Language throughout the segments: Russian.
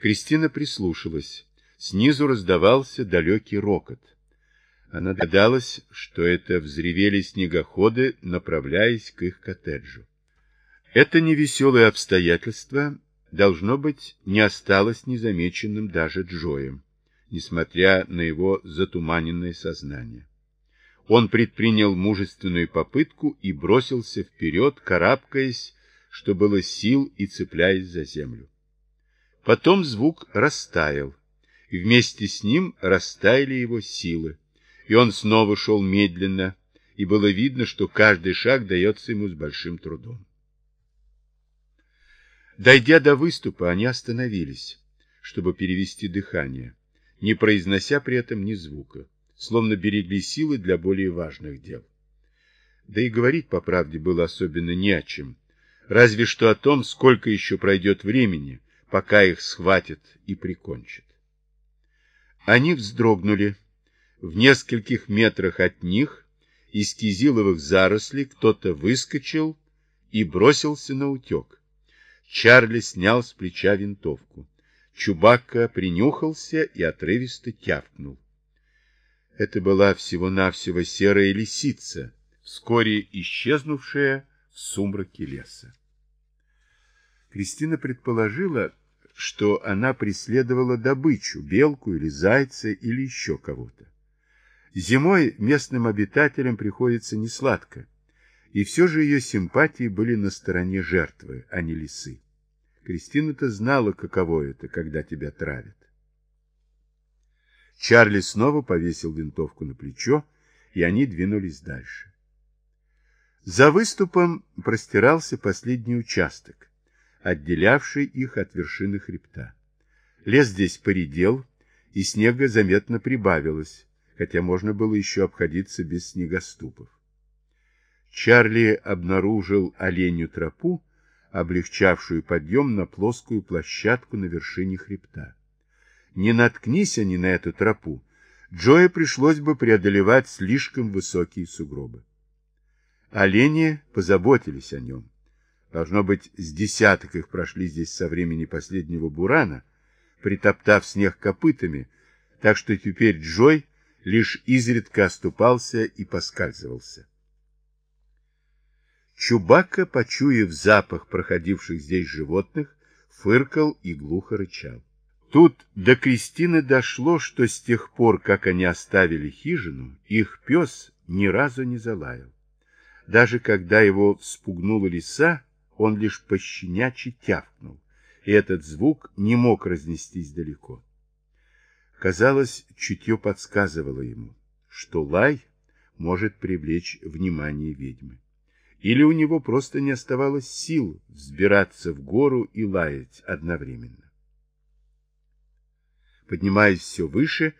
Кристина прислушалась. Снизу раздавался далекий рокот. Она догадалась, что это взревели снегоходы, направляясь к их коттеджу. Это невеселое обстоятельство, должно быть, не осталось незамеченным даже Джоем, несмотря на его затуманенное сознание. Он предпринял мужественную попытку и бросился вперед, карабкаясь, что было сил и цепляясь за землю. Потом звук растаял, и вместе с ним растаяли его силы, и он снова шел медленно, и было видно, что каждый шаг дается ему с большим трудом. Дойдя до выступа, они остановились, чтобы перевести дыхание, не произнося при этом ни звука, словно берегли силы для более важных дел. Да и говорить, по правде, было особенно не о чем, разве что о том, сколько еще пройдет времени, пока их схватят и прикончат. Они вздрогнули. В нескольких метрах от них из кизиловых зарослей кто-то выскочил и бросился на утек. Чарли снял с плеча винтовку. Чубакка принюхался и отрывисто тявкнул. Это была всего-навсего серая лисица, вскоре исчезнувшая в сумраке леса. Кристина предположила, что она преследовала добычу, белку или зайца или еще кого-то. Зимой местным обитателям приходится несладко, и все же ее симпатии были на стороне жертвы, а не лисы. Кристина-то знала, каково это, когда тебя травят. Чарли снова повесил винтовку на плечо, и они двинулись дальше. За выступом простирался последний участок, отделявший их от вершины хребта. Лес здесь поредел, и снега заметно прибавилось, хотя можно было еще обходиться без снегоступов. Чарли обнаружил оленью тропу, облегчавшую подъем на плоскую площадку на вершине хребта. Не наткнись они на эту тропу, Джоя пришлось бы преодолевать слишком высокие сугробы. Олени позаботились о нем. Должно быть, с десяток их прошли здесь со времени последнего бурана, притоптав снег копытами, так что теперь Джой лишь изредка оступался и поскальзывался. Чубака, почуяв запах проходивших здесь животных, фыркал и глухо рычал. Тут до Кристины дошло, что с тех пор, как они оставили хижину, их пес ни разу не залаял. Даже когда его спугнула лиса, он лишь пощенячий тявкнул, и этот звук не мог разнестись далеко. Казалось, чутье подсказывало ему, что лай может привлечь внимание ведьмы. Или у него просто не оставалось сил взбираться в гору и лаять одновременно. Поднимаясь все выше,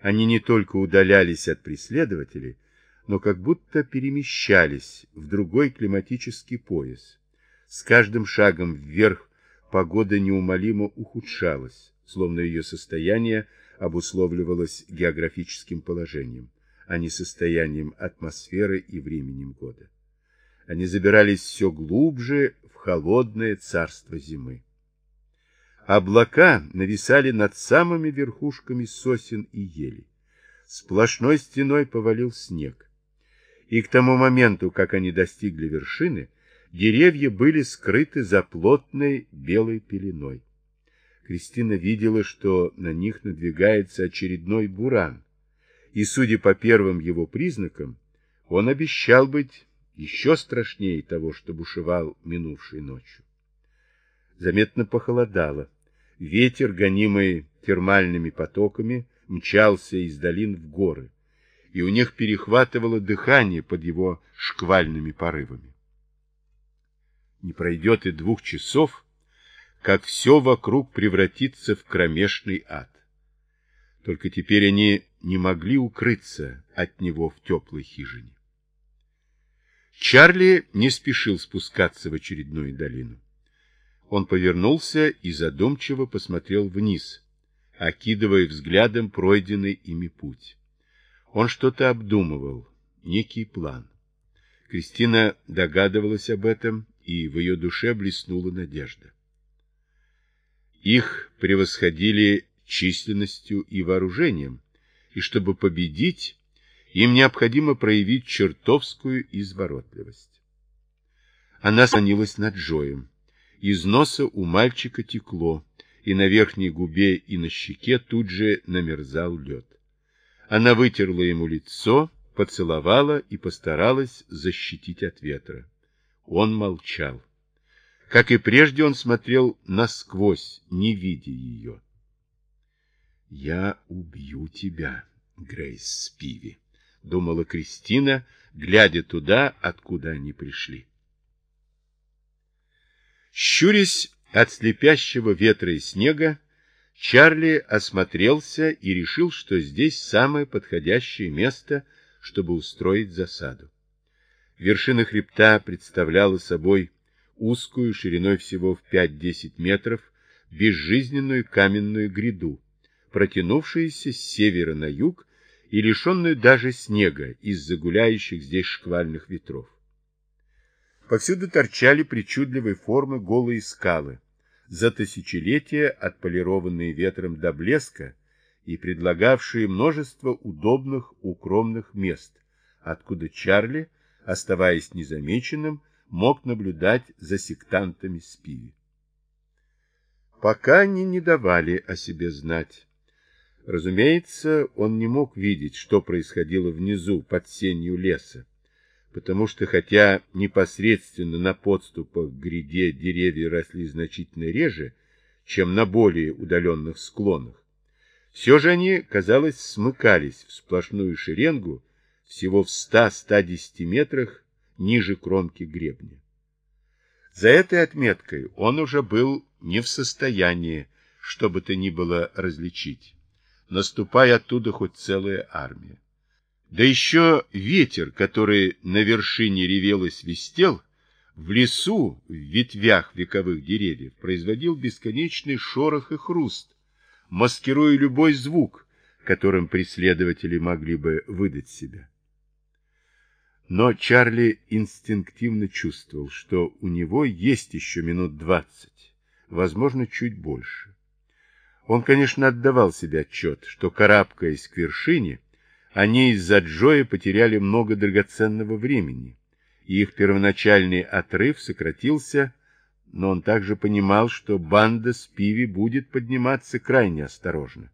они не только удалялись от преследователей, но как будто перемещались в другой климатический пояс. С каждым шагом вверх погода неумолимо ухудшалась, словно ее состояние обусловливалось географическим положением, а не состоянием атмосферы и временем года они забирались все глубже в холодное царство зимы. Облака нависали над самыми верхушками сосен и ели. Сплошной стеной повалил снег. И к тому моменту, как они достигли вершины, деревья были скрыты за плотной белой пеленой. Кристина видела, что на них надвигается очередной буран, и, судя по первым его признакам, он обещал быть еще страшнее того, что бушевал минувшей ночью. Заметно похолодало. Ветер, гонимый термальными потоками, мчался из долин в горы, и у них перехватывало дыхание под его шквальными порывами. Не пройдет и двух часов, как все вокруг превратится в кромешный ад. Только теперь они не могли укрыться от него в теплой хижине. Чарли не спешил спускаться в очередную долину. Он повернулся и задумчиво посмотрел вниз, окидывая взглядом пройденный ими путь. Он что-то обдумывал, некий план. Кристина догадывалась об этом, и в ее душе блеснула надежда. Их превосходили численностью и вооружением, и чтобы победить, им необходимо проявить чертовскую изворотливость. Она склонилась над Джоем. Из носа у мальчика текло, и на верхней губе и на щеке тут же намерзал лед. Она вытерла ему лицо, поцеловала и постаралась защитить от ветра. Он молчал. Как и прежде, он смотрел насквозь, не видя ее. «Я убью тебя, Грейс Спиви», — думала Кристина, глядя туда, откуда они пришли. Щурясь от слепящего ветра и снега, Чарли осмотрелся и решил, что здесь самое подходящее место, чтобы устроить засаду. Вершина хребта представляла собой узкую, шириной всего в 5-10 метров, безжизненную каменную гряду, протянувшуюся с севера на юг и лишенную даже снега из-за гуляющих здесь шквальных ветров. Повсюду торчали причудливой формы голые скалы, за тысячелетия отполированные ветром до блеска и предлагавшие множество удобных укромных мест, откуда Чарли, оставаясь незамеченным, мог наблюдать за сектантами Спиви. Пока они не давали о себе знать. Разумеется, он не мог видеть, что происходило внизу под сенью леса, потому что хотя непосредственно на подступах к гряде деревья росли значительно реже, чем на более удаленных склонах, все же они, казалось, смыкались в сплошную шеренгу всего в 100-110 метрах ниже кромки гребня. За этой отметкой он уже был не в состоянии что бы то ни было различить, наступая оттуда хоть целая армия. Да еще ветер, который на вершине ревел и свистел, в лесу, в ветвях вековых деревьев, производил бесконечный шорох и хруст, маскируя любой звук, которым преследователи могли бы выдать себя. Но Чарли инстинктивно чувствовал, что у него есть еще минут двадцать, возможно, чуть больше. Он, конечно, отдавал себе отчет, что, карабкаясь к вершине, они из-за Джоя потеряли много драгоценного времени, и их первоначальный отрыв сократился, но он также понимал, что банда с Пиви будет подниматься крайне осторожно,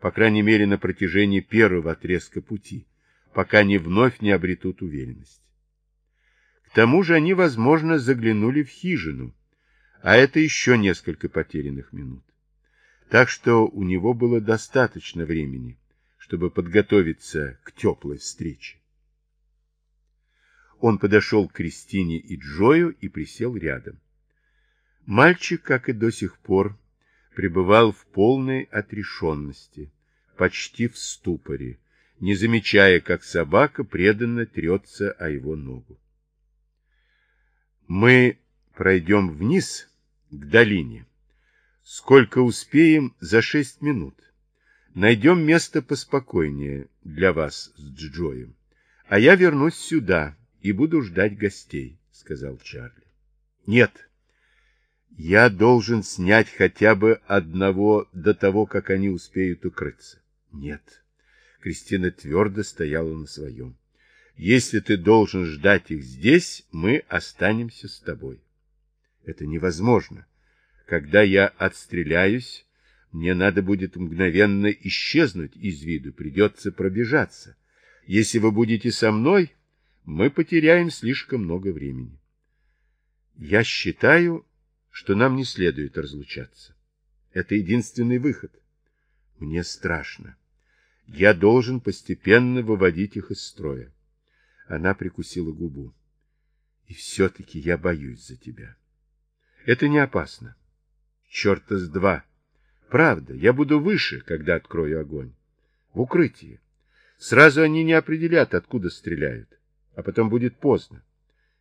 по крайней мере на протяжении первого отрезка пути, пока не вновь не обретут уверенность. К тому же они, возможно, заглянули в хижину, а это еще несколько потерянных минут. Так что у него было достаточно времени, чтобы подготовиться к теплой встрече. Он подошел к Кристине и Джою и присел рядом. Мальчик, как и до сих пор, пребывал в полной отрешенности, почти в ступоре, не замечая, как собака преданно трется о его ногу. Мы пройдем вниз к долине. Сколько успеем за шесть минут. Найдем место поспокойнее для вас с Джоем. А я вернусь сюда и буду ждать гостей, — сказал Чарли. Нет, я должен снять хотя бы одного до того, как они успеют укрыться. Нет. Кристина твердо стояла на своем. Если ты должен ждать их здесь, мы останемся с тобой. Это невозможно. Когда я отстреляюсь, мне надо будет мгновенно исчезнуть из виду, придется пробежаться. Если вы будете со мной, мы потеряем слишком много времени. Я считаю, что нам не следует разлучаться. Это единственный выход. Мне страшно. Я должен постепенно выводить их из строя. Она прикусила губу. И все-таки я боюсь за тебя. Это не опасно. Черта с два. Правда, я буду выше, когда открою огонь. В укрытии. Сразу они не определят, откуда стреляют. А потом будет поздно.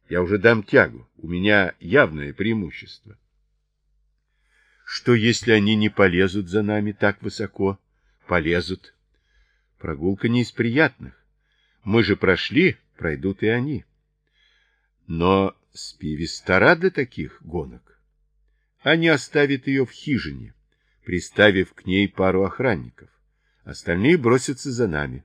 Я уже дам тягу. У меня явное преимущество. Что, если они не полезут за нами так высоко? Полезут. Прогулка не из приятных. Мы же прошли, пройдут и они. Но Спиви стара для таких гонок. Они оставят ее в хижине приставив к ней пару охранников. Остальные бросятся за нами.